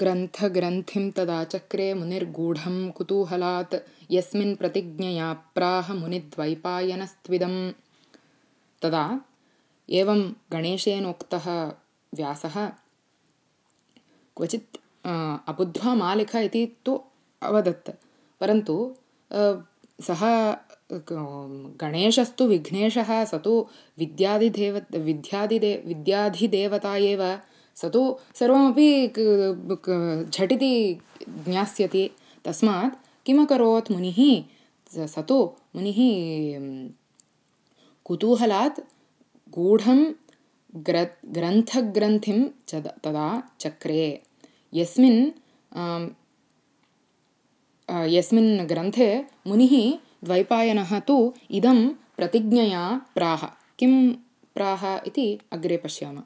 ग्रन्थग्रन्थिं तदा चक्रे मुनिर्गूढं कुतूहलात् यस्मिन् प्रतिज्ञया प्राह मुनिद्वैपायनस्त्विदम्। तदा एवं गणेशेनोक्तः व्यासः क्वचित् अबुद्ध्वा मा लिख इति तु अवदत् परन्तु सः गणेशस्तु विघ्नेशः स तु विद्यादिदेव विद्यादिदे विद्याधिदेवता एव स तु सर्वमपि झटिति ज्ञास्यति। तस्मात् किमकरोत् मुनिः? स तु मुनिः कुतूहलात् गूढं ग्र ग्रन्थग्रन्थिं च तदा चक्रे। यस्मिन् यस्मिन् ग्रन्थे मुनिः द्वैपायनः तु इदं प्रतिज्ञया प्राह। किं प्राह इति अग्रे पश्यामः